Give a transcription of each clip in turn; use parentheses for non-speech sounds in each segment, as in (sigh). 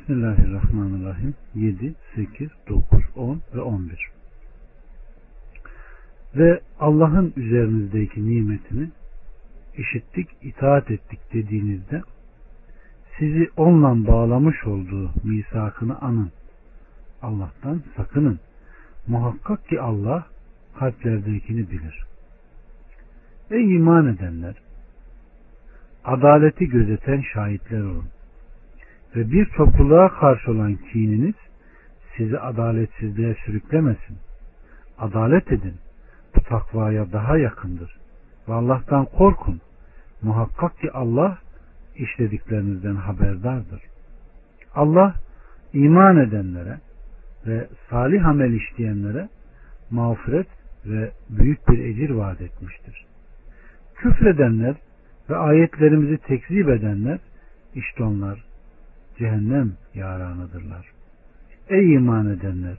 Bismillahirrahmanirrahim 7, 8, 9, 10 ve 11 Ve Allah'ın üzerinizdeki nimetini işittik, itaat ettik dediğinizde sizi onunla bağlamış olduğu misakını anın. Allah'tan sakının. Muhakkak ki Allah kalplerdekini bilir. Ey iman edenler! Adaleti gözeten şahitler olun. Ve bir topluluğa karşı olan kininiz sizi adaletsizliğe sürüklemesin. Adalet edin. Bu takvaya daha yakındır. Ve Allah'tan korkun. Muhakkak ki Allah işlediklerinizden haberdardır. Allah iman edenlere ve salih amel işleyenlere mağfiret ve büyük bir ecir vaat etmiştir. Küfredenler ve ayetlerimizi tekzip edenler işte onlar cehennem yaranıdırlar. Ey iman edenler!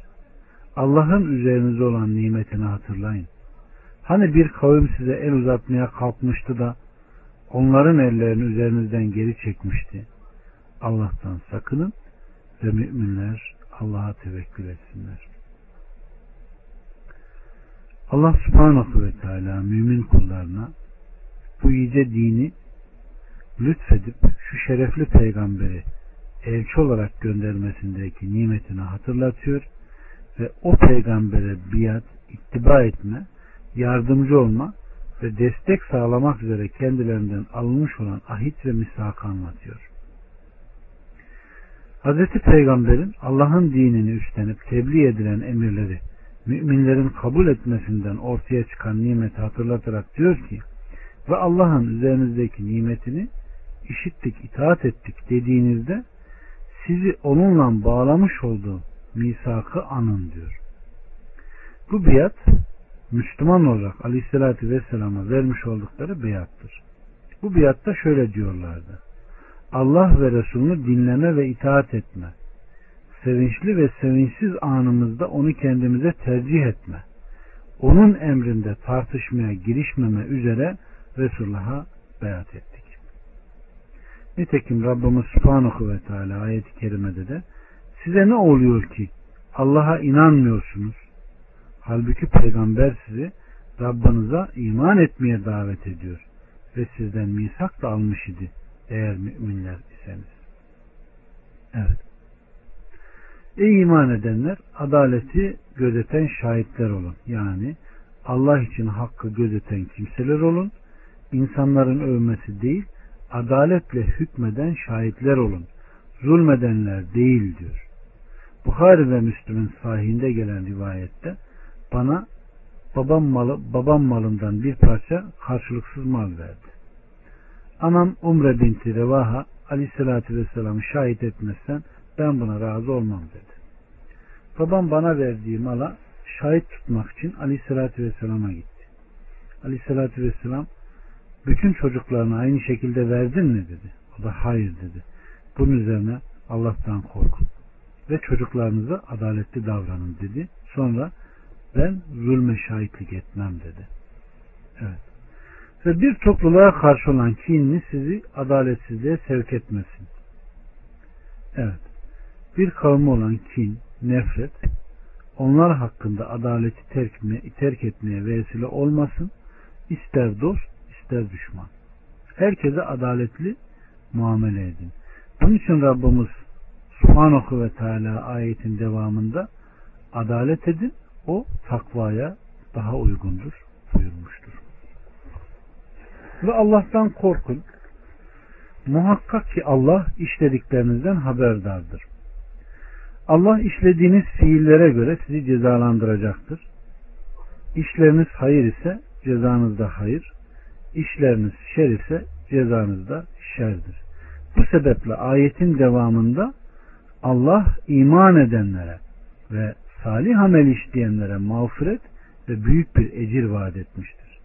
Allah'ın üzerinize olan nimetini hatırlayın. Hani bir kavim size el uzatmaya kalkmıştı da onların ellerini üzerinizden geri çekmişti. Allah'tan sakının ve müminler Allah'a tevekkül etsinler. Allah subhanahu ve teala mümin kullarına bu yüce dini lütfedip şu şerefli peygamberi elçi olarak göndermesindeki nimetini hatırlatıyor ve o peygambere biat, ittiba etme, yardımcı olma ve destek sağlamak üzere kendilerinden alınmış olan ahit ve misakı anlatıyor. Hz. Peygamber'in Allah'ın dinini üstlenip tebliğ edilen emirleri müminlerin kabul etmesinden ortaya çıkan nimeti hatırlatarak diyor ki ve Allah'ın üzerinizdeki nimetini işittik, itaat ettik dediğinizde sizi onunla bağlamış olduğu misakı anın diyor. Bu biat Müslüman olarak Aleyhisselatü Vesselam'a vermiş oldukları biattır. Bu biatta şöyle diyorlardı. Allah ve Resulünü dinleme ve itaat etme. Sevinçli ve sevinçsiz anımızda onu kendimize tercih etme. Onun emrinde tartışmaya girişmeme üzere Resulullah'a beyat ettik. Nitekim Rabbimiz Subhanahu ve Teala ayeti kerimede de size ne oluyor ki Allah'a inanmıyorsunuz? Halbuki peygamber sizi Rabbinize iman etmeye davet ediyor ve sizden misak da almış idi eğer müminler iseniz. Evet. Ey iman edenler adaleti gözeten şahitler olun. Yani Allah için hakkı gözeten kimseler olun. İnsanların övmesi değil, adaletle hükmeden şahitler olun. Zulmedenler değil diyor. Bukhari ve Müslüm'ün sahihinde gelen rivayette bana babam malı babam malından bir parça karşılıksız mal verdi. Anam Umre binti Revaha aleyhissalatü vesselam'ı şahit etmezsen ben buna razı olmam dedi. Babam bana verdiği mala şahit tutmak için aleyhissalatü vesselama gitti. Aleyhissalatü vesselam bütün çocuklarına aynı şekilde verdin mi dedi. O da hayır dedi. Bunun üzerine Allah'tan korkun ve çocuklarınıza adaletli davranın dedi. Sonra ben zulme şahitlik etmem dedi. Evet. Ve bir topluluğa karşı olan kinini sizi adaletsizliğe sevk etmesin. Evet. Bir kavmi olan kin, nefret, onlar hakkında adaleti terk, terk etmeye vesile olmasın. İster dost, ister düşman. Herkese adaletli muamele edin. Bunun için Rabbimiz Subhanahu ve Teala ayetin devamında adalet edin o takvaya daha uygundur buyurmuştur. Ve Allah'tan korkun. Muhakkak ki Allah işlediklerinizden haberdardır. Allah işlediğiniz fiillere göre sizi cezalandıracaktır. İşleriniz hayır ise cezanız da hayır, işleriniz şer ise cezanız da şerdir. Bu sebeple ayetin devamında Allah iman edenlere ve salih amel işleyenlere mağfiret ve büyük bir ecir vaat etmiştir.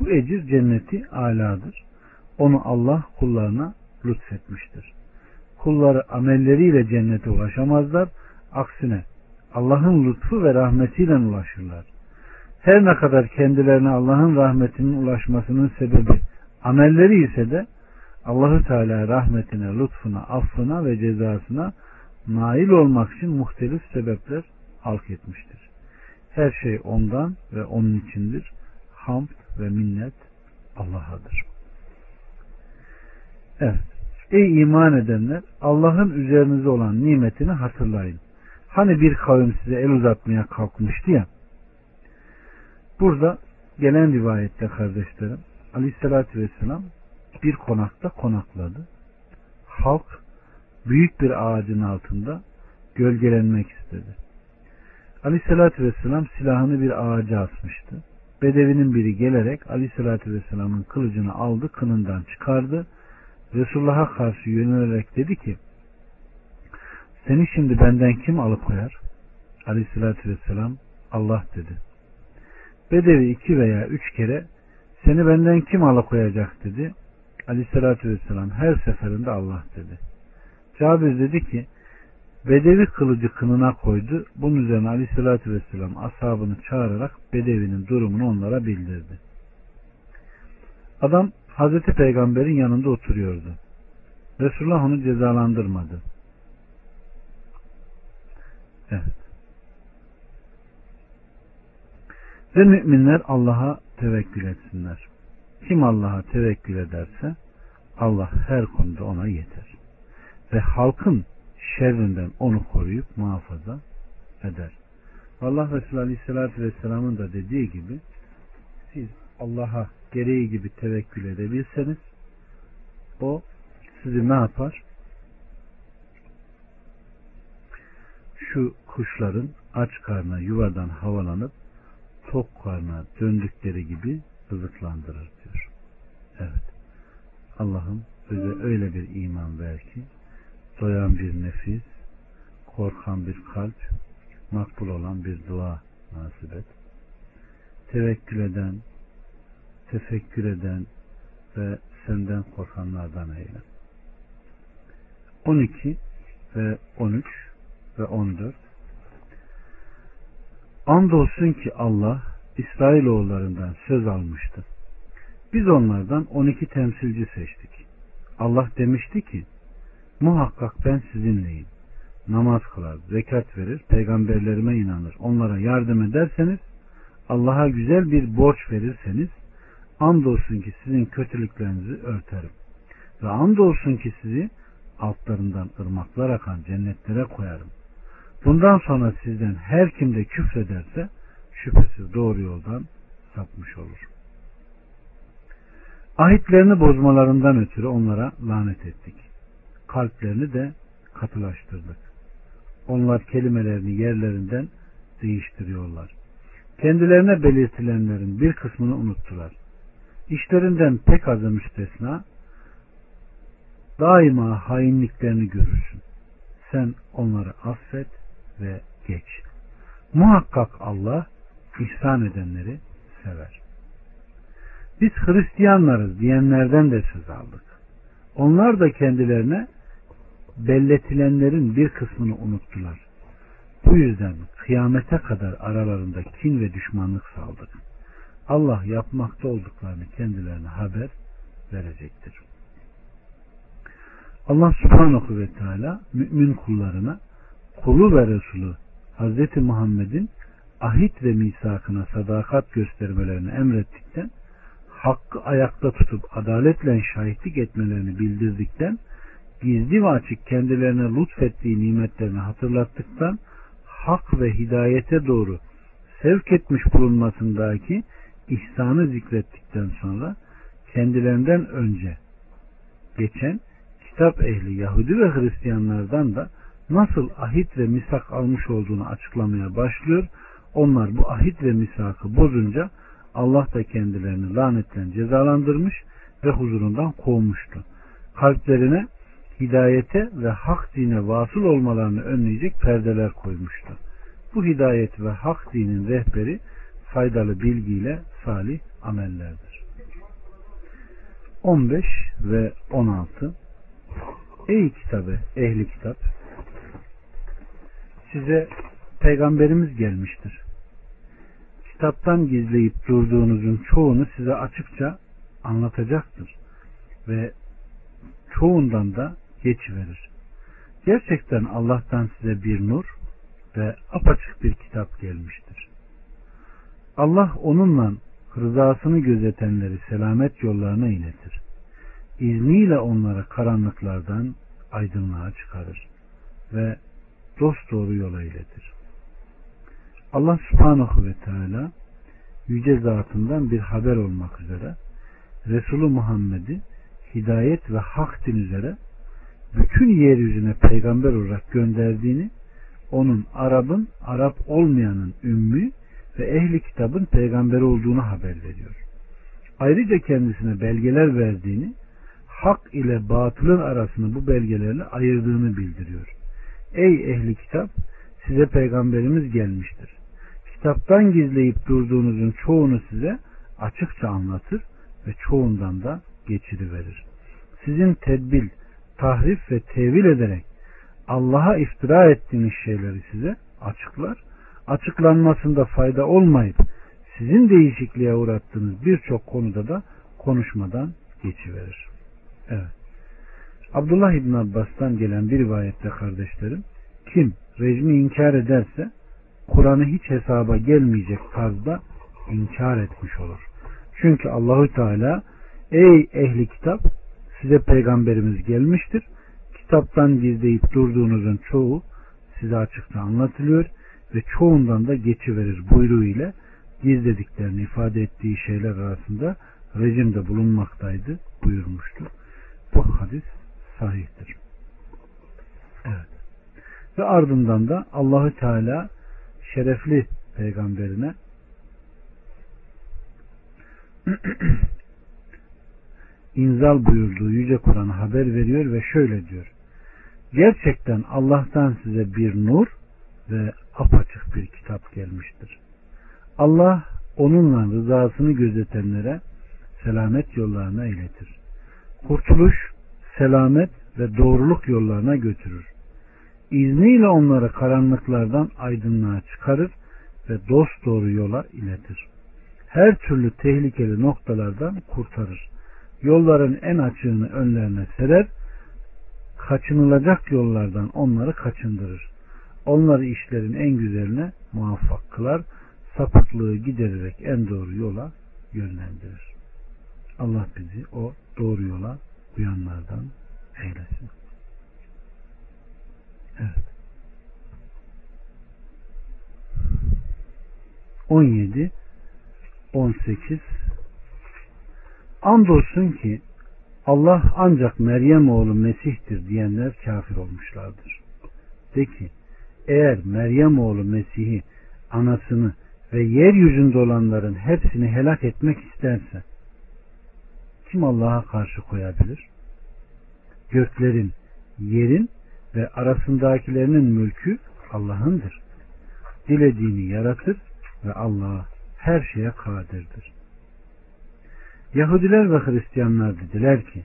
Bu ecir cenneti aladır. Onu Allah kullarına lütfetmiştir. Kulları amelleriyle cennete ulaşamazlar. Aksine Allah'ın lütfu ve rahmetiyle ulaşırlar. Her ne kadar kendilerine Allah'ın rahmetinin ulaşmasının sebebi amelleri ise de Allahü Teala rahmetine, lütfuna, affına ve cezasına nail olmak için muhtelif sebepler halk etmiştir. Her şey ondan ve onun içindir. Hamd ve minnet Allah'adır. Evet. Ey iman edenler Allah'ın üzerinize olan nimetini hatırlayın. Hani bir kavim size el uzatmaya kalkmıştı ya. Burada gelen rivayette kardeşlerim Aleyhisselatü Vesselam bir konakta konakladı. Halk büyük bir ağacın altında gölgelenmek istedi. Aleyhisselatü Vesselam silahını bir ağaca asmıştı. Bedevinin biri gelerek Aleyhisselatü Vesselam'ın kılıcını aldı, kınından çıkardı. Resulullah'a karşı yönelerek dedi ki seni şimdi benden kim alıkoyar? Aleyhisselatü Vesselam Allah dedi. Bedevi iki veya üç kere seni benden kim alıkoyacak dedi. Aleyhisselatü Vesselam her seferinde Allah dedi. Cabir dedi ki Bedevi kılıcı kınına koydu. Bunun üzerine Aleyhisselatü Vesselam ashabını çağırarak Bedevi'nin durumunu onlara bildirdi. Adam Hazreti Peygamber'in yanında oturuyordu. Resulullah onu cezalandırmadı. Evet. Ve müminler Allah'a tevekkül etsinler. Kim Allah'a tevekkül ederse Allah her konuda ona yeter. Ve halkın şerrinden onu koruyup muhafaza eder. Allah Resulü Aleyhisselatü Vesselam'ın da dediği gibi siz Allah'a gereği gibi tevekkül edebilseniz o sizi ne yapar? Şu kuşların aç karnına yuvadan havalanıp tok karnına döndükleri gibi rızıklandırır diyor. Evet. Allah'ım bize öyle bir iman ver ki doyan bir nefis, korkan bir kalp, makbul olan bir dua nasip et. Tevekkül eden, tefekkür eden ve senden korkanlardan eyle. 12 ve 13 ve 14 Andolsun ki Allah İsrailoğullarından söz almıştı. Biz onlardan 12 temsilci seçtik. Allah demişti ki muhakkak ben sizinleyim. Namaz kılar, zekat verir, peygamberlerime inanır, onlara yardım ederseniz, Allah'a güzel bir borç verirseniz, andolsun ki sizin kötülüklerinizi örterim. Ve andolsun ki sizi altlarından ırmaklar akan cennetlere koyarım. Bundan sonra sizden her kimde küfrederse şüphesiz doğru yoldan sapmış olur. Ahitlerini bozmalarından ötürü onlara lanet ettik. Kalplerini de katılaştırdık. Onlar kelimelerini yerlerinden değiştiriyorlar. Kendilerine belirtilenlerin bir kısmını unuttular. İşlerinden pek azı müstesna daima hainliklerini görürsün. Sen onları affet ve geç. Muhakkak Allah ihsan edenleri sever. Biz Hristiyanlarız diyenlerden de söz aldık. Onlar da kendilerine belletilenlerin bir kısmını unuttular. Bu yüzden kıyamete kadar aralarında kin ve düşmanlık saldık. Allah yapmakta olduklarını kendilerine haber verecektir. Allah subhanahu ve teala mümin kullarına kulu ve Resulü Hz. Muhammed'in ahit ve misakına sadakat göstermelerini emrettikten hakkı ayakta tutup adaletle şahitlik etmelerini bildirdikten gizli ve açık kendilerine lütfettiği nimetlerini hatırlattıktan hak ve hidayete doğru sevk etmiş bulunmasındaki ihsanı zikrettikten sonra kendilerinden önce geçen kitap ehli Yahudi ve Hristiyanlardan da nasıl ahit ve misak almış olduğunu açıklamaya başlıyor. Onlar bu ahit ve misakı bozunca Allah da kendilerini lanetten cezalandırmış ve huzurundan kovmuştu. Kalplerine hidayete ve hak dine vasıl olmalarını önleyecek perdeler koymuştu. Bu hidayet ve hak dinin rehberi faydalı bilgiyle salih amellerdir. 15 ve 16 Ey kitabı, ehli kitap size peygamberimiz gelmiştir. Kitaptan gizleyip durduğunuzun çoğunu size açıkça anlatacaktır ve çoğundan da geç verir. Gerçekten Allah'tan size bir nur ve apaçık bir kitap gelmiştir. Allah onunla rızasını gözetenleri selamet yollarına iletir. İzniyle onları karanlıklardan aydınlığa çıkarır ve dost doğru yola iletir. Allah subhanahu ve teala yüce zatından bir haber olmak üzere Resulü Muhammed'i hidayet ve hak din üzere bütün yeryüzüne peygamber olarak gönderdiğini onun Arap'ın Arap olmayanın ümmü ve ehli kitabın peygamberi olduğunu haber veriyor. Ayrıca kendisine belgeler verdiğini, hak ile batılın arasını bu belgelerle ayırdığını bildiriyor. Ey ehli kitap, size peygamberimiz gelmiştir. Kitaptan gizleyip durduğunuzun çoğunu size açıkça anlatır ve çoğundan da geçiriverir. Sizin tedbil, tahrif ve tevil ederek Allah'a iftira ettiğiniz şeyleri size açıklar. Açıklanmasında fayda olmayıp sizin değişikliğe uğrattığınız birçok konuda da konuşmadan geçiverir. Evet. Abdullah İbn Abbas'tan gelen bir rivayette kardeşlerim kim rejimi inkar ederse Kur'an'ı hiç hesaba gelmeyecek tarzda inkar etmiş olur. Çünkü Allahü Teala ey ehli kitap size peygamberimiz gelmiştir. Kitaptan gizleyip durduğunuzun çoğu size açıkta anlatılıyor ve çoğundan da geçiverir buyruğu ile gizlediklerini ifade ettiği şeyler arasında rejimde bulunmaktaydı buyurmuştur. Bu hadis sahihtir. Evet. Ve ardından da Allahü Teala şerefli peygamberine (clears throat) inzal buyurduğu Yüce Kur'an'a haber veriyor ve şöyle diyor. Gerçekten Allah'tan size bir nur ve apaçık bir kitap gelmiştir. Allah onunla rızasını gözetenlere selamet yollarına iletir. Kurtuluş, selamet ve doğruluk yollarına götürür. İzniyle onları karanlıklardan aydınlığa çıkarır ve dost doğru yola iletir. Her türlü tehlikeli noktalardan kurtarır. Yolların en açığını önlerine serer, kaçınılacak yollardan onları kaçındırır. Onları işlerin en güzeline muvaffak kılar, sapıklığı gidererek en doğru yola yönlendirir. Allah bizi o doğru yola uyanlardan eylesin. Evet. 17 18 Andolsun ki Allah ancak Meryem oğlu Mesih'tir diyenler kafir olmuşlardır. De ki eğer Meryem oğlu Mesih'i anasını ve yeryüzünde olanların hepsini helak etmek isterse kim Allah'a karşı koyabilir? Göklerin, yerin ve arasındakilerinin mülkü Allah'ındır. Dilediğini yaratır ve Allah her şeye kadirdir. Yahudiler ve Hristiyanlar dediler ki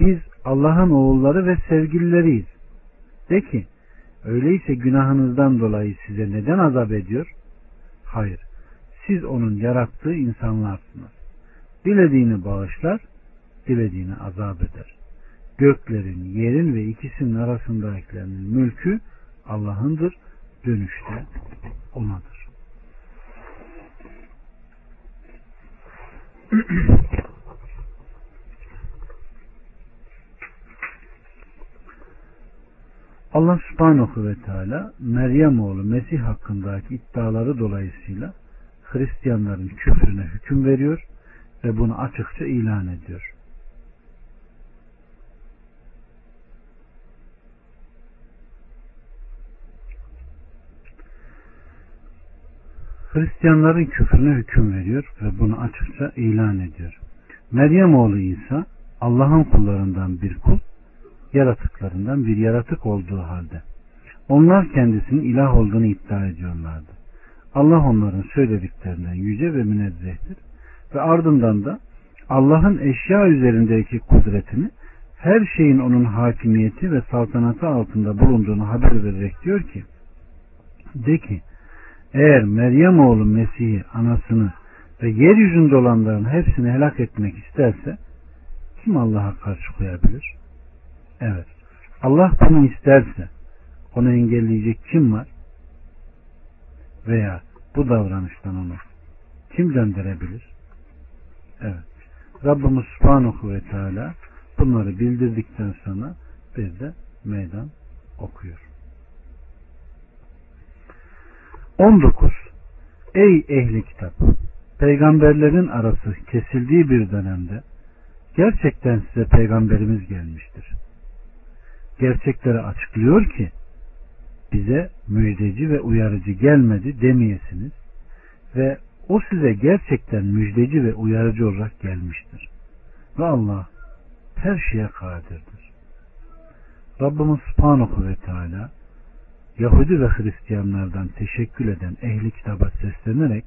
biz Allah'ın oğulları ve sevgilileriyiz. De ki öyleyse günahınızdan dolayı size neden azap ediyor? Hayır. Siz onun yarattığı insanlarsınız. Dilediğini bağışlar, dilediğini azap eder. Göklerin, yerin ve ikisinin arasındakilerinin mülkü Allah'ındır. Dönüşte onadır. (clears throat) Allah subhanahu ve teala Meryem oğlu Mesih hakkındaki iddiaları dolayısıyla Hristiyanların küfrüne hüküm veriyor ve bunu açıkça ilan ediyor. Hristiyanların küfrüne hüküm veriyor ve bunu açıkça ilan ediyor. Meryem oğlu İsa Allah'ın kullarından bir kul, yaratıklarından bir yaratık olduğu halde. Onlar kendisinin ilah olduğunu iddia ediyorlardı. Allah onların söylediklerinden yüce ve münezzehtir ve ardından da Allah'ın eşya üzerindeki kudretini her şeyin onun hakimiyeti ve saltanatı altında bulunduğunu haber vererek diyor ki de ki eğer Meryem oğlu Mesih'i anasını ve yeryüzünde olanların hepsini helak etmek isterse kim Allah'a karşı koyabilir? Evet. Allah bunu isterse onu engelleyecek kim var? Veya bu davranıştan onu kim döndürebilir? Evet. Rabbimiz Subhanahu ve Teala bunları bildirdikten sonra bir de meydan okuyor. 19. Ey ehli kitap! Peygamberlerin arası kesildiği bir dönemde gerçekten size peygamberimiz gelmiştir. Gerçekleri açıklıyor ki bize müjdeci ve uyarıcı gelmedi demeyesiniz ve o size gerçekten müjdeci ve uyarıcı olarak gelmiştir. Ve Allah her şeye kadirdir. Rabbimiz Subhanahu ve Teala Yahudi ve Hristiyanlardan teşekkül eden ehli kitaba seslenerek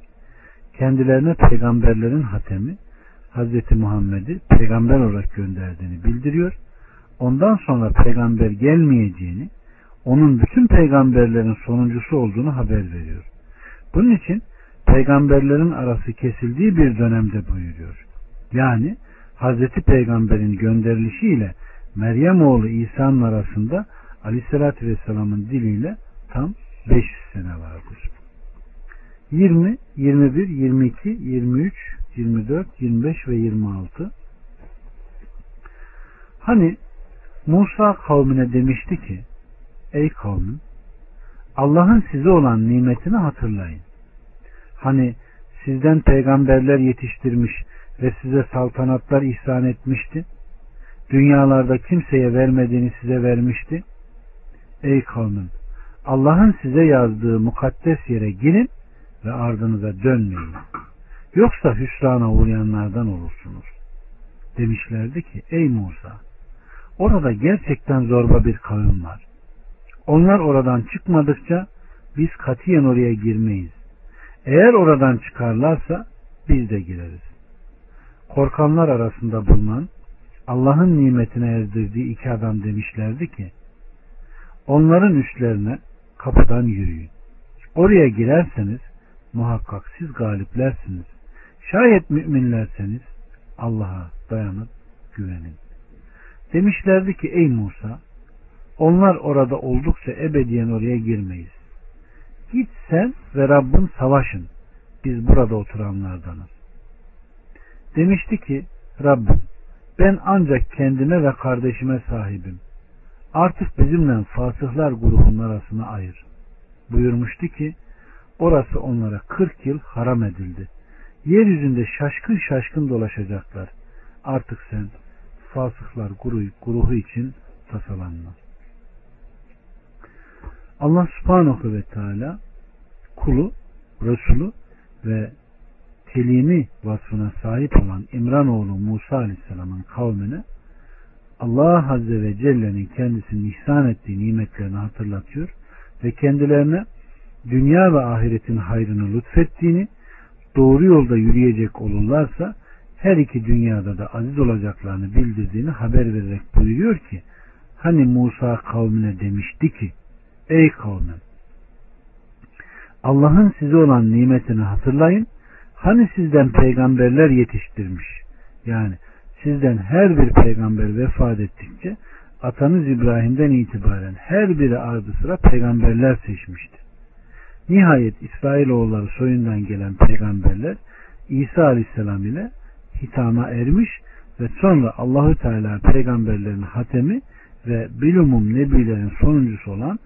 kendilerine peygamberlerin hatemi Hz. Muhammed'i peygamber olarak gönderdiğini bildiriyor. Ondan sonra peygamber gelmeyeceğini, onun bütün peygamberlerin sonuncusu olduğunu haber veriyor. Bunun için peygamberlerin arası kesildiği bir dönemde buyuruyor. Yani Hazreti Peygamber'in gönderilişiyle Meryem oğlu İsa'nın arasında Aleyhisselatü Vesselam'ın diliyle tam 500 sene vardır. 20, 21, 22, 23, 24, 25 ve 26 Hani Musa kavmine demişti ki Ey kavmim Allah'ın size olan nimetini hatırlayın. Hani sizden peygamberler yetiştirmiş ve size saltanatlar ihsan etmişti. Dünyalarda kimseye vermediğini size vermişti. Ey kavmim Allah'ın size yazdığı mukaddes yere girin ve ardınıza dönmeyin. Yoksa hüsrana uğrayanlardan olursunuz. Demişlerdi ki ey Musa orada gerçekten zorba bir kavim var. Onlar oradan çıkmadıkça biz katiyen oraya girmeyiz. Eğer oradan çıkarlarsa biz de gireriz. Korkanlar arasında bulunan Allah'ın nimetine erdirdiği iki adam demişlerdi ki onların üstlerine kapıdan yürüyün. Oraya girerseniz muhakkak siz galiplersiniz. Şayet müminlerseniz Allah'a dayanıp güvenin. Demişlerdi ki ey Musa onlar orada oldukça ebediyen oraya girmeyiz. Git sen ve Rabbin savaşın. Biz burada oturanlardanız. Demişti ki Rabbim ben ancak kendime ve kardeşime sahibim. Artık bizimle fasıhlar grubunun arasına ayır. Buyurmuştu ki orası onlara 40 yıl haram edildi. Yeryüzünde şaşkın şaşkın dolaşacaklar. Artık sen fasıklar grubu, grubu için tasalanma. Allah subhanahu ve teala kulu, Resulü ve telimi vasfına sahip olan İmranoğlu Musa Aleyhisselam'ın kavmine Allah Azze ve Celle'nin kendisinin ihsan ettiği nimetlerini hatırlatıyor ve kendilerine dünya ve ahiretin hayrını lütfettiğini doğru yolda yürüyecek olurlarsa her iki dünyada da aziz olacaklarını bildirdiğini haber vererek buyuruyor ki hani Musa kavmine demişti ki ey kavmim Allah'ın size olan nimetini hatırlayın hani sizden peygamberler yetiştirmiş yani sizden her bir peygamber vefat ettikçe atanız İbrahim'den itibaren her biri ardı sıra peygamberler seçmişti. Nihayet İsrailoğulları soyundan gelen peygamberler İsa Aleyhisselam ile hitama ermiş ve sonra Allahü Teala peygamberlerin hatemi ve bilumum nebilerin sonuncusu olan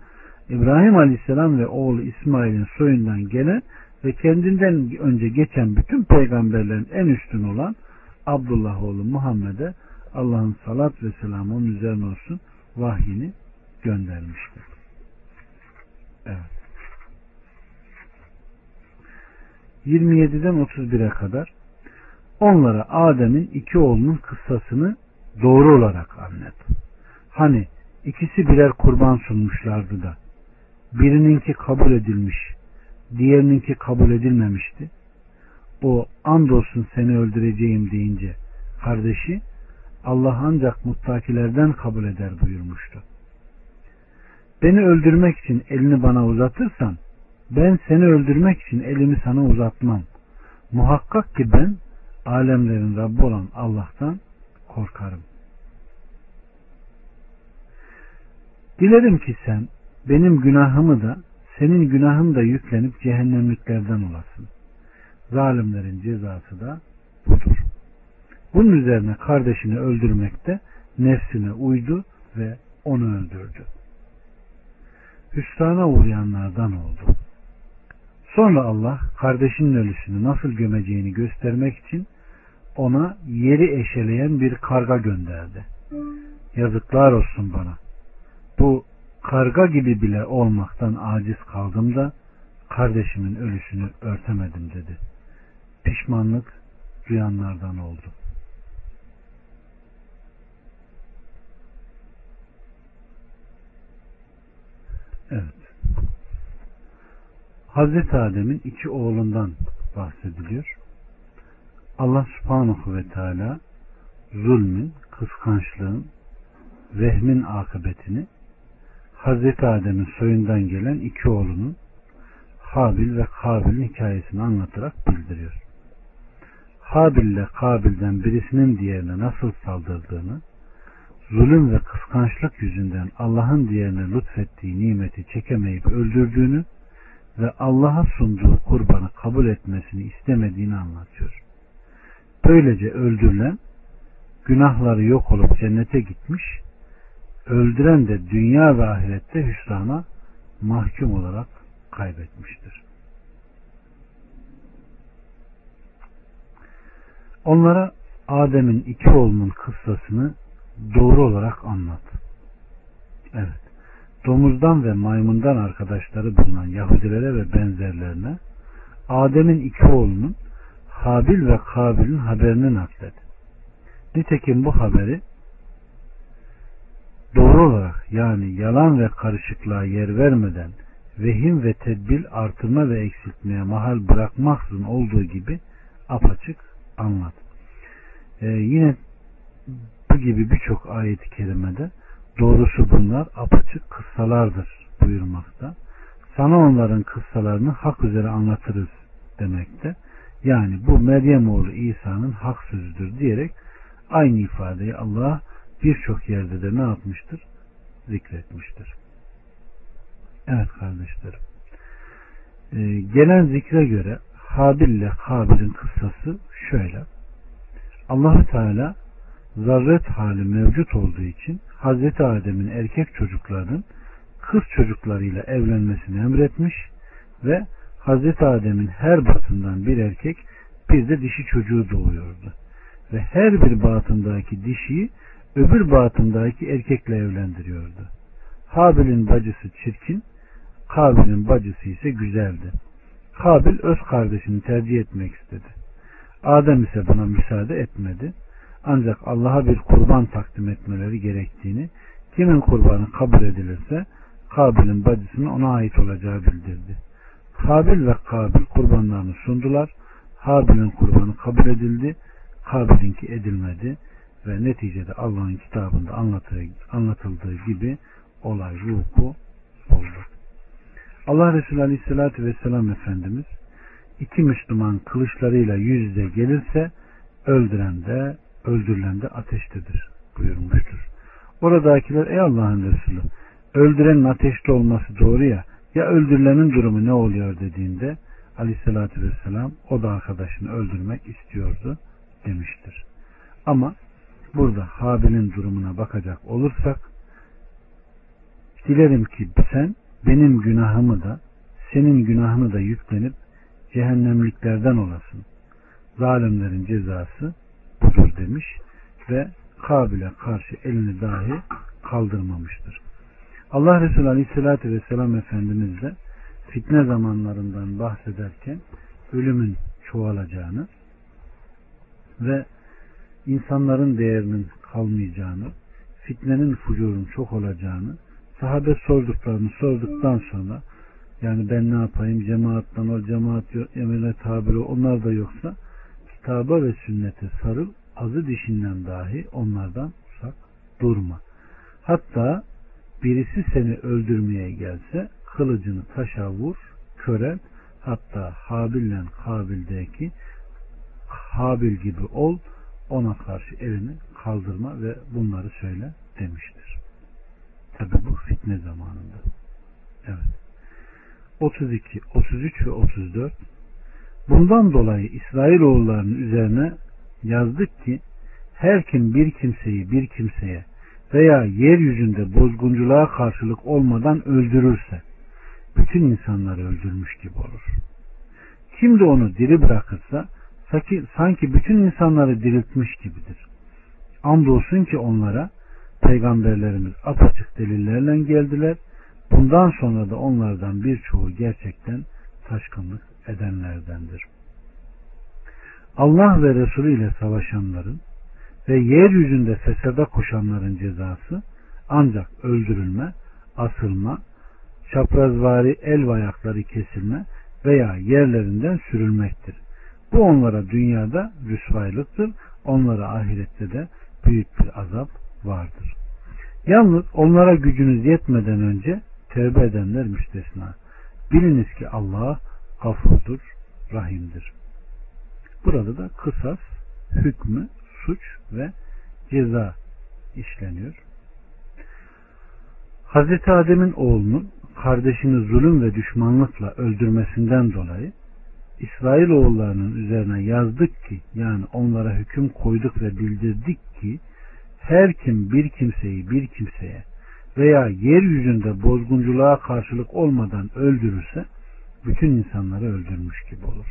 İbrahim Aleyhisselam ve oğlu İsmail'in soyundan gelen ve kendinden önce geçen bütün peygamberlerin en üstün olan Abdullah oğlu Muhammed'e Allah'ın salat ve selamı onun üzerine olsun vahyini göndermiştir. Evet. 27'den 31'e kadar onlara Adem'in iki oğlunun kıssasını doğru olarak anlat. Hani ikisi birer kurban sunmuşlardı da birininki kabul edilmiş, diğerininki kabul edilmemişti. O andolsun seni öldüreceğim deyince kardeşi Allah ancak muttakilerden kabul eder buyurmuştu. Beni öldürmek için elini bana uzatırsan ben seni öldürmek için elimi sana uzatmam. Muhakkak ki ben alemlerin Rabbi olan Allah'tan korkarım. Dilerim ki sen benim günahımı da senin günahın da yüklenip cehennemliklerden olasın. Zalimlerin cezası da budur. Bunun üzerine kardeşini öldürmekte nefsine uydu ve onu öldürdü. Hüsrana uğrayanlardan oldu. Sonra Allah kardeşinin ölüsünü nasıl gömeceğini göstermek için ona yeri eşeleyen bir karga gönderdi. Yazıklar olsun bana. Bu karga gibi bile olmaktan aciz kaldım da kardeşimin ölüsünü örtemedim dedi. Pişmanlık duyanlardan oldu. Evet. Hazreti Adem'in iki oğlundan bahsediliyor. Allah subhanahu ve teala zulmün, kıskançlığın, vehmin akıbetini Hazreti Adem'in soyundan gelen iki oğlunun Habil ve Kabil'in hikayesini anlatarak bildiriyor. Habil ile Kabil'den birisinin diğerine nasıl saldırdığını, zulüm ve kıskançlık yüzünden Allah'ın diğerine lütfettiği nimeti çekemeyip öldürdüğünü ve Allah'a sunduğu kurbanı kabul etmesini istemediğini anlatıyor. Böylece öldürülen günahları yok olup cennete gitmiş, öldüren de dünya ve ahirette hüsrana mahkum olarak kaybetmiştir. Onlara Adem'in iki oğlunun kıssasını doğru olarak anlat. Evet. Domuzdan ve maymundan arkadaşları bulunan Yahudilere ve benzerlerine Adem'in iki oğlunun Habil ve Kabil'in haberini naklet. Nitekim bu haberi doğru olarak yani yalan ve karışıklığa yer vermeden vehim ve tedbil artırma ve eksiltmeye mahal bırakmaksızın olduğu gibi apaçık anlat. Ee, yine bu gibi birçok ayet-i kerimede doğrusu bunlar apaçık kıssalardır buyurmakta. Sana onların kıssalarını hak üzere anlatırız demekte. Yani bu Meryem oğlu İsa'nın hak sözüdür diyerek aynı ifadeyi Allah birçok yerde de ne yapmıştır? Zikretmiştir. Evet kardeşlerim. Ee, gelen zikre göre Habil ile Kabil'in kıssası şöyle. Allahü Teala zarret hali mevcut olduğu için Hazreti Adem'in erkek çocuklarının kız çocuklarıyla evlenmesini emretmiş ve Hazreti Adem'in her batından bir erkek bir de dişi çocuğu doğuyordu. Ve her bir batındaki dişiyi öbür batındaki erkekle evlendiriyordu. Habil'in bacısı çirkin, Kabil'in bacısı ise güzeldi. Kabil öz kardeşini tercih etmek istedi. Adem ise buna müsaade etmedi. Ancak Allah'a bir kurban takdim etmeleri gerektiğini, kimin kurbanı kabul edilirse Kabil'in bacısının ona ait olacağı bildirdi. Kabil ve Kabil kurbanlarını sundular. Habil'in kurbanı kabul edildi. Kabil'inki edilmedi ve neticede Allah'ın kitabında anlatıldığı gibi olay vuku oldu. Allah Resulü Aleyhisselatü Vesselam Efendimiz iki Müslüman kılıçlarıyla yüz yüze gelirse öldüren de öldürülen de ateştedir buyurmuştur. Oradakiler ey Allah'ın Resulü öldürenin ateşte olması doğru ya ya öldürülenin durumu ne oluyor dediğinde aleyhissalatü vesselam o da arkadaşını öldürmek istiyordu demiştir. Ama burada Habil'in durumuna bakacak olursak dilerim ki sen benim günahımı da senin günahını da yüklenip cehennemliklerden olasın. Zalimlerin cezası budur demiş ve Kabil'e karşı elini dahi kaldırmamıştır. Allah Resulü Aleyhisselatü Vesselam Efendimiz de fitne zamanlarından bahsederken ölümün çoğalacağını ve insanların değerinin kalmayacağını, fitnenin fucurun çok olacağını, sahabe sorduklarını sorduktan sonra yani ben ne yapayım cemaattan o cemaat emrine tabiri onlar da yoksa kitaba ve sünnete sarıl azı dişinden dahi onlardan uzak durma. Hatta birisi seni öldürmeye gelse kılıcını taşa vur, körel, hatta Habil'le Kabil'deki Habil gibi ol, ona karşı elini kaldırma ve bunları söyle demiştir. Tabi bu fitne zamanında. Evet. 32, 33 ve 34 Bundan dolayı İsrailoğullarının üzerine yazdık ki her kim bir kimseyi bir kimseye veya yeryüzünde bozgunculuğa karşılık olmadan öldürürse bütün insanları öldürmüş gibi olur. Kim de onu diri bırakırsa sanki, bütün insanları diriltmiş gibidir. Andolsun ki onlara peygamberlerimiz apaçık delillerle geldiler. Bundan sonra da onlardan birçoğu gerçekten taşkınlık edenlerdendir. Allah ve Resulü ile savaşanların ve yeryüzünde fesada koşanların cezası ancak öldürülme, asılma, çaprazvari el ve ayakları kesilme veya yerlerinden sürülmektir. Bu onlara dünyada rüsvaylıktır, onlara ahirette de büyük bir azap vardır. Yalnız onlara gücünüz yetmeden önce tevbe edenler müstesna. Biliniz ki Allah gafurdur, rahimdir. Burada da kısas, hükmü, suç ve ceza işleniyor. Hazreti Adem'in oğlunun kardeşini zulüm ve düşmanlıkla öldürmesinden dolayı İsrail oğullarının üzerine yazdık ki yani onlara hüküm koyduk ve bildirdik ki her kim bir kimseyi bir kimseye veya yeryüzünde bozgunculuğa karşılık olmadan öldürürse bütün insanları öldürmüş gibi olur.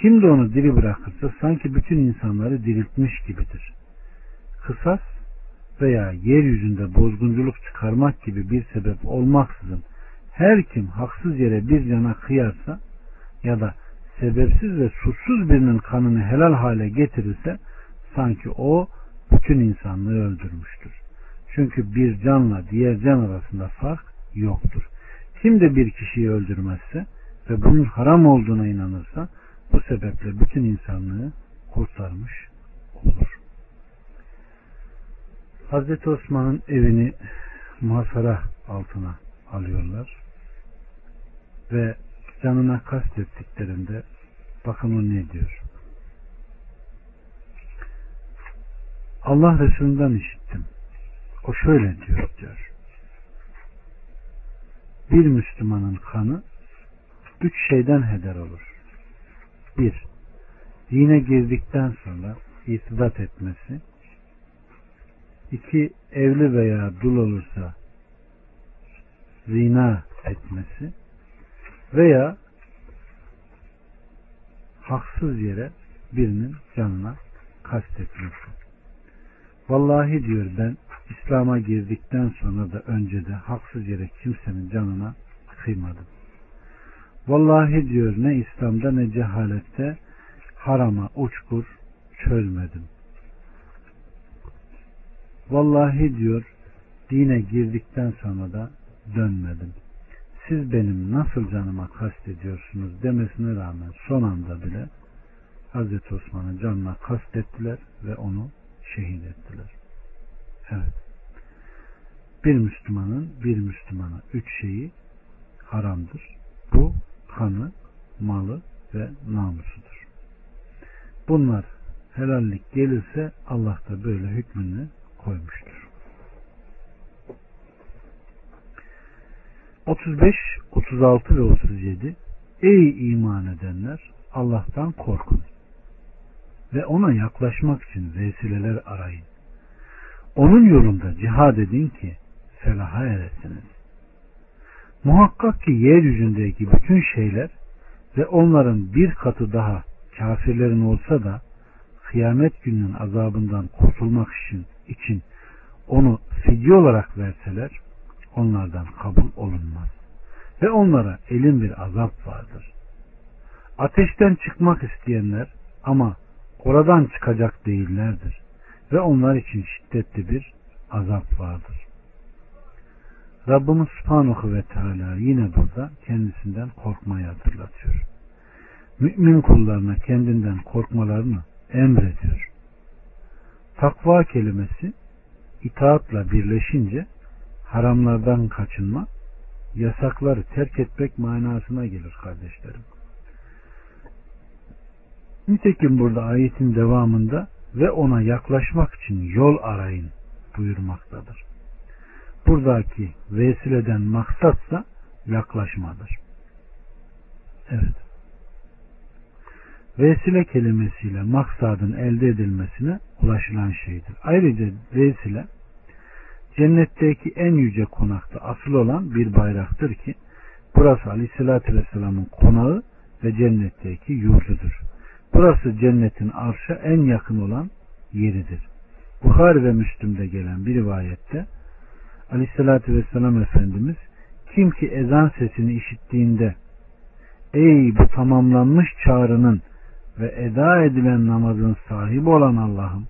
Kim de onu diri bırakırsa sanki bütün insanları diriltmiş gibidir. Kısas veya yeryüzünde bozgunculuk çıkarmak gibi bir sebep olmaksızın her kim haksız yere bir cana kıyarsa ya da sebepsiz ve suçsuz birinin kanını helal hale getirirse sanki o bütün insanlığı öldürmüştür. Çünkü bir canla diğer can arasında fark yoktur. Kim de bir kişiyi öldürmezse ve bunun haram olduğuna inanırsa bu sebeple bütün insanlığı kurtarmış olur. Hazreti Osman'ın evini muhasara altına alıyorlar ve canına kastettiklerinde bakın o ne diyor. Allah Resulü'nden işittim. O şöyle diyor diyor. Bir Müslümanın kanı üç şeyden heder olur. Bir, dine girdikten sonra itidat etmesi. İki, evli veya dul olursa zina etmesi veya haksız yere birinin canına kastetmesi. Vallahi diyor ben İslam'a girdikten sonra da önce de haksız yere kimsenin canına kıymadım. Vallahi diyor ne İslam'da ne cehalette harama uçkur çözmedim. Vallahi diyor dine girdikten sonra da dönmedim. Siz benim nasıl canıma kastediyorsunuz demesine rağmen son anda bile Hazreti Osman'ın canına kastettiler ve onu şehit ettiler. Evet. Bir Müslümanın bir Müslümana üç şeyi haramdır. Bu kanı, malı ve namusudur. Bunlar helallik gelirse Allah da böyle hükmünü koymuştur. 35, 36 ve 37 Ey iman edenler Allah'tan korkun ve ona yaklaşmak için vesileler arayın. Onun yolunda cihad edin ki felaha eresiniz. Muhakkak ki yeryüzündeki bütün şeyler ve onların bir katı daha kafirlerin olsa da kıyamet gününün azabından kurtulmak için, için onu fidye olarak verseler onlardan kabul olunmaz. Ve onlara elin bir azap vardır. Ateşten çıkmak isteyenler ama oradan çıkacak değillerdir. Ve onlar için şiddetli bir azap vardır. Rabbimiz Subhanahu ve Teala yine burada kendisinden korkmayı hatırlatıyor. Mümin kullarına kendinden korkmalarını emrediyor. Takva kelimesi itaatla birleşince haramlardan kaçınma, yasakları terk etmek manasına gelir kardeşlerim. Nitekim burada ayetin devamında ve ona yaklaşmak için yol arayın buyurmaktadır. buradaki vesileden maksatsa yaklaşmadır. Evet. Vesile kelimesiyle maksadın elde edilmesine ulaşılan şeydir. Ayrıca vesile cennetteki en yüce konakta asıl olan bir bayraktır ki burası aleyhissalatü vesselamın konağı ve cennetteki yurdudur. Burası cennetin arşa en yakın olan yeridir. Bukhari ve Müslüm'de gelen bir rivayette aleyhissalatü vesselam Efendimiz kim ki ezan sesini işittiğinde ey bu tamamlanmış çağrının ve eda edilen namazın sahibi olan Allah'ım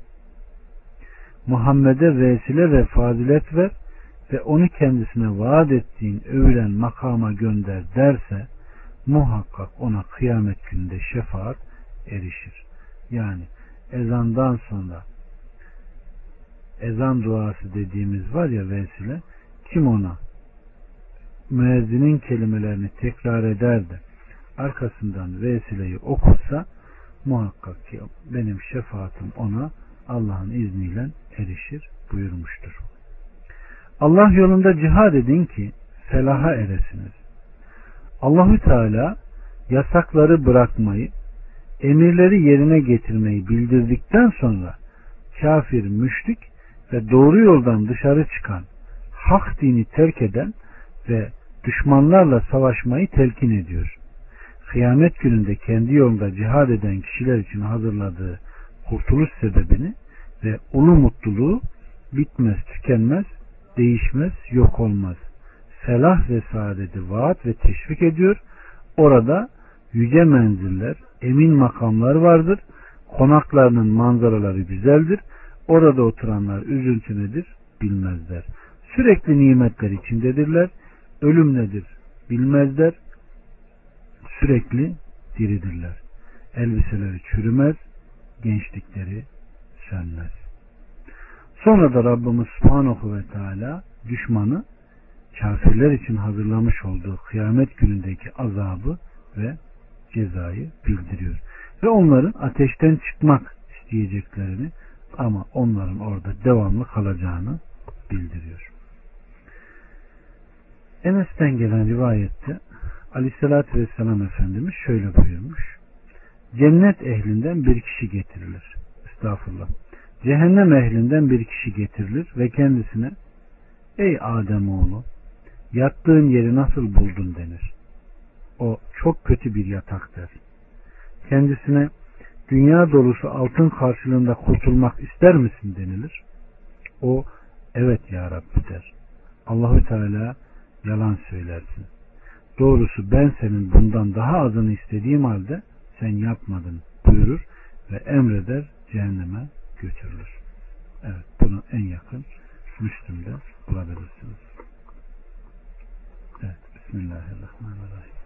Muhammed'e vesile ve fazilet ver ve onu kendisine vaat ettiğin övülen makama gönder derse muhakkak ona kıyamet gününde şefaat erişir. Yani ezandan sonra ezan duası dediğimiz var ya vesile kim ona müezzinin kelimelerini tekrar eder de arkasından vesileyi okursa muhakkak ki benim şefaatim ona Allah'ın izniyle erişir buyurmuştur. Allah yolunda cihad edin ki felaha eresiniz. Allahü Teala yasakları bırakmayı, emirleri yerine getirmeyi bildirdikten sonra kafir, müşrik ve doğru yoldan dışarı çıkan, hak dini terk eden ve düşmanlarla savaşmayı telkin ediyor. Kıyamet gününde kendi yolunda cihad eden kişiler için hazırladığı kurtuluş sebebini ve ulu mutluluğu bitmez, tükenmez, değişmez, yok olmaz. Felah ve saadeti vaat ve teşvik ediyor. Orada yüce menziller, emin makamlar vardır. Konaklarının manzaraları güzeldir. Orada oturanlar üzüntü nedir bilmezler. Sürekli nimetler içindedirler. Ölüm nedir bilmezler. Sürekli diridirler. Elbiseleri çürümez, gençlikleri sönmez. Sonra da Rabbimiz Subhanahu ve Teala düşmanı kafirler için hazırlamış olduğu kıyamet günündeki azabı ve cezayı bildiriyor. Ve onların ateşten çıkmak isteyeceklerini ama onların orada devamlı kalacağını bildiriyor. Enes'ten gelen rivayette Aleyhisselatü Vesselam Efendimiz şöyle buyurmuş. Cennet ehlinden bir kişi getirilir. Estağfurullah. Cehennem ehlinden bir kişi getirilir ve kendisine Ey Adem oğlu yattığın yeri nasıl buldun denir. O çok kötü bir yatak der. Kendisine dünya dolusu altın karşılığında kurtulmak ister misin denilir. O evet ya Rabbi der. Allahü Teala yalan söylersin. Doğrusu ben senin bundan daha azını istediğim halde sen yapmadın buyurur ve emreder cehenneme götürülür. Evet bunu en yakın Müslüm'de bulabilirsiniz. Evet Bismillahirrahmanirrahim.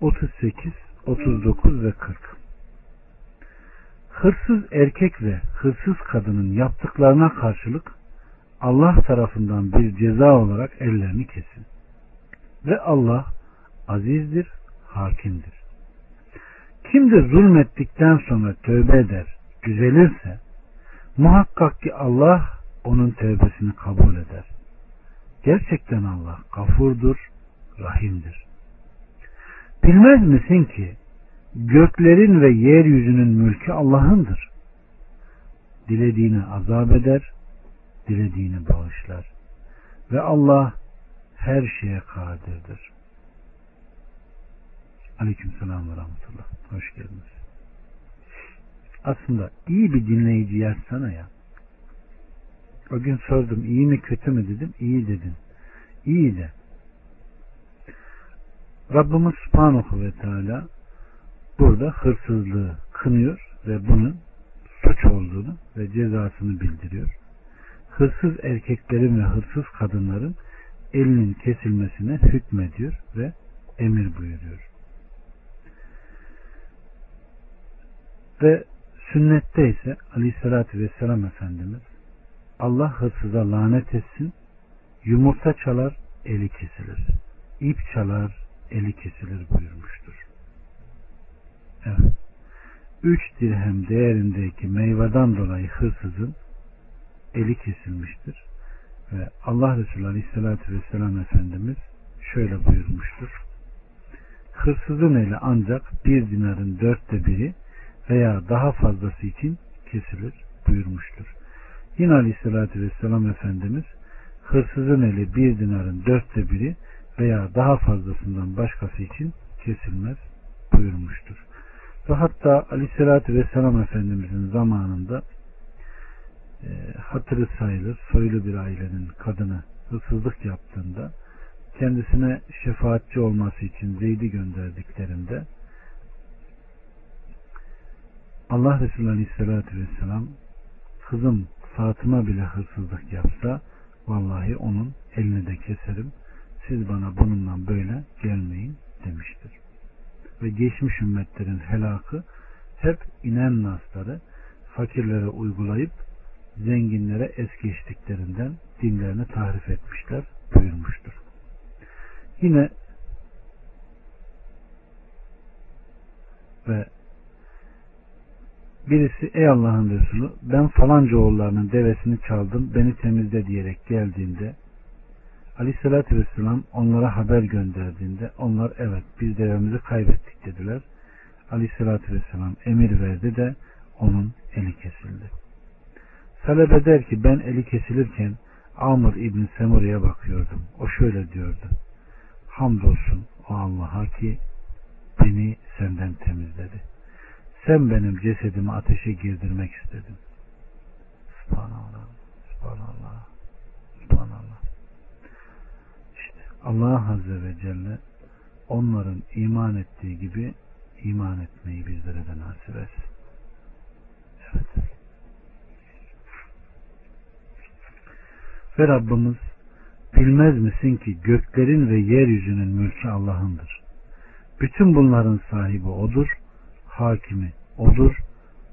38, 39 ve 40 Hırsız erkek ve hırsız kadının yaptıklarına karşılık Allah tarafından bir ceza olarak ellerini kesin. Ve Allah azizdir, hakimdir. Kim de zulmettikten sonra tövbe eder, düzelirse muhakkak ki Allah onun tövbesini kabul eder. Gerçekten Allah gafurdur, rahimdir. Bilmez misin ki göklerin ve yeryüzünün mülkü Allah'ındır. Dilediğini azap eder, dilediğini bağışlar. Ve Allah her şeye kadirdir. Aleyküm selam ve rahmetullah. Hoş geldiniz. Aslında iyi bir dinleyici yazsana ya. O gün sordum iyi mi kötü mü dedim. İyi dedin. İyi de. Rabbimiz Subhanahu ve Teala burada hırsızlığı kınıyor ve bunun suç olduğunu ve cezasını bildiriyor. Hırsız erkeklerin ve hırsız kadınların elinin kesilmesine hükmediyor ve emir buyuruyor. Ve sünnette ise aleyhissalatü vesselam Efendimiz Allah hırsıza lanet etsin yumurta çalar eli kesilir. ip çalar eli kesilir buyurmuştur. Evet. Üç dirhem değerindeki meyveden dolayı hırsızın eli kesilmiştir Ve Allah Resulü Aleyhisselatü Vesselam Efendimiz şöyle buyurmuştur. Hırsızın eli ancak bir dinarın dörtte biri veya daha fazlası için kesilir buyurmuştur. Yine Aleyhisselatü Vesselam Efendimiz hırsızın eli bir dinarın dörtte biri veya daha fazlasından başkası için kesilmez buyurmuştur. Ve hatta Aleyhisselatü Vesselam Efendimizin zamanında e, hatırı sayılır soylu bir ailenin kadını hırsızlık yaptığında kendisine şefaatçi olması için Zeyd'i gönderdiklerinde Allah Resulü Aleyhisselatü Vesselam kızım Fatıma bile hırsızlık yapsa vallahi onun elini de keserim siz bana bununla böyle gelmeyin demiştir. Ve geçmiş ümmetlerin helakı hep inen nasları fakirlere uygulayıp zenginlere es geçtiklerinden dinlerini tahrif etmişler buyurmuştur. Yine ve birisi ey Allah'ın Resulü ben falanca oğullarının devesini çaldım beni temizle diyerek geldiğinde Aleyhissalatü Vesselam onlara haber gönderdiğinde onlar evet biz devemizi kaybettik dediler. Aleyhissalatü Vesselam emir verdi de onun eli kesildi. Talebe der ki ben eli kesilirken Amr İbni Semur'ya bakıyordum. O şöyle diyordu. Hamdolsun o Allah'a ki beni senden temizledi. Sen benim cesedimi ateşe girdirmek istedin. Subhanallah. Subhanallah. Subhanallah. İşte Allah Azze ve Celle onların iman ettiği gibi iman etmeyi bizlere de nasip etsin. Evet. Ve Rabbimiz bilmez misin ki göklerin ve yeryüzünün mülkü Allah'ındır. Bütün bunların sahibi O'dur, hakimi O'dur,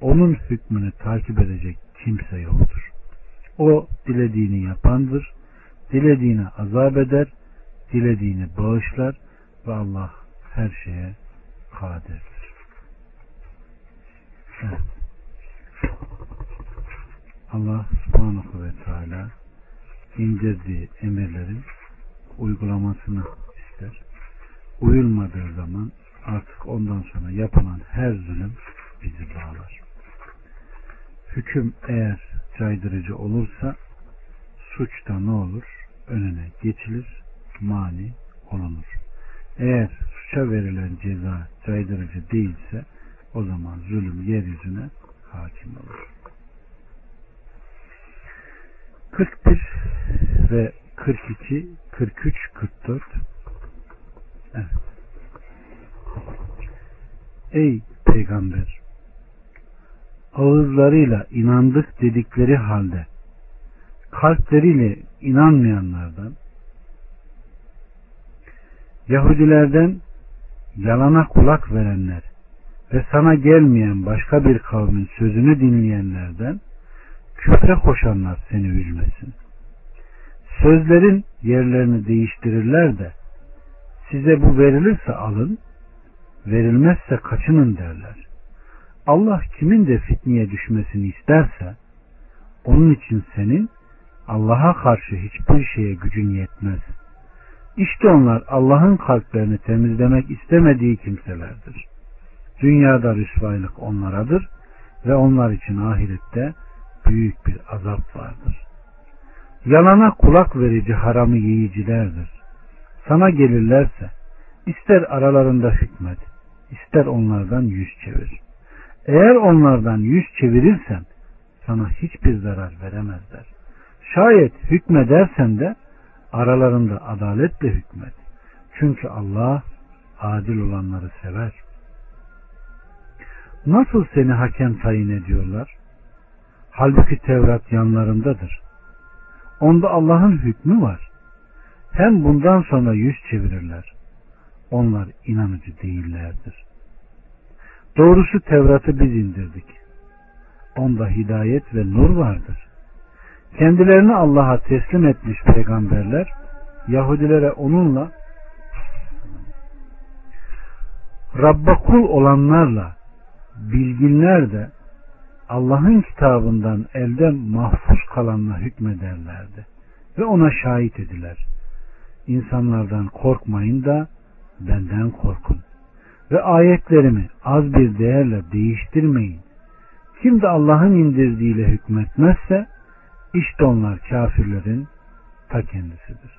O'nun hükmünü takip edecek kimse yoktur. O dilediğini yapandır, dilediğini azap eder, dilediğini bağışlar ve Allah her şeye kadirdir. Evet. Allah subhanahu ve teala indirdiği emirlerin uygulamasını ister. Uyulmadığı zaman artık ondan sonra yapılan her zulüm bizi bağlar. Hüküm eğer caydırıcı olursa suçta ne olur? Önüne geçilir, mani olunur. Eğer suça verilen ceza caydırıcı değilse o zaman zulüm yeryüzüne hakim olur. 41 ve 42, 43, 44 Evet. Ey peygamber ağızlarıyla inandık dedikleri halde kalpleriyle inanmayanlardan Yahudilerden yalana kulak verenler ve sana gelmeyen başka bir kavmin sözünü dinleyenlerden küfre koşanlar seni üzmesin. Sözlerin yerlerini değiştirirler de size bu verilirse alın, verilmezse kaçının derler. Allah kimin de fitneye düşmesini isterse onun için senin Allah'a karşı hiçbir şeye gücün yetmez. İşte onlar Allah'ın kalplerini temizlemek istemediği kimselerdir. Dünyada rüsvaylık onlaradır ve onlar için ahirette büyük bir azap vardır. Yalana kulak verici haramı yiyicilerdir. Sana gelirlerse ister aralarında hükmet, ister onlardan yüz çevir. Eğer onlardan yüz çevirirsen sana hiçbir zarar veremezler. Şayet hükmedersen de aralarında adaletle hükmet. Çünkü Allah adil olanları sever. Nasıl seni hakem tayin ediyorlar? Halbuki Tevrat yanlarındadır. Onda Allah'ın hükmü var. Hem bundan sonra yüz çevirirler. Onlar inanıcı değillerdir. Doğrusu Tevrat'ı biz indirdik. Onda hidayet ve nur vardır. Kendilerini Allah'a teslim etmiş peygamberler Yahudilere onunla Rabba kul olanlarla bilginler de Allah'ın kitabından elde mahfuz kalanla hükmederlerdi. ve ona şahit ediler. İnsanlardan korkmayın da benden korkun. Ve ayetlerimi az bir değerle değiştirmeyin. Kim de Allah'ın indirdiğiyle hükmetmezse işte onlar kafirlerin ta kendisidir.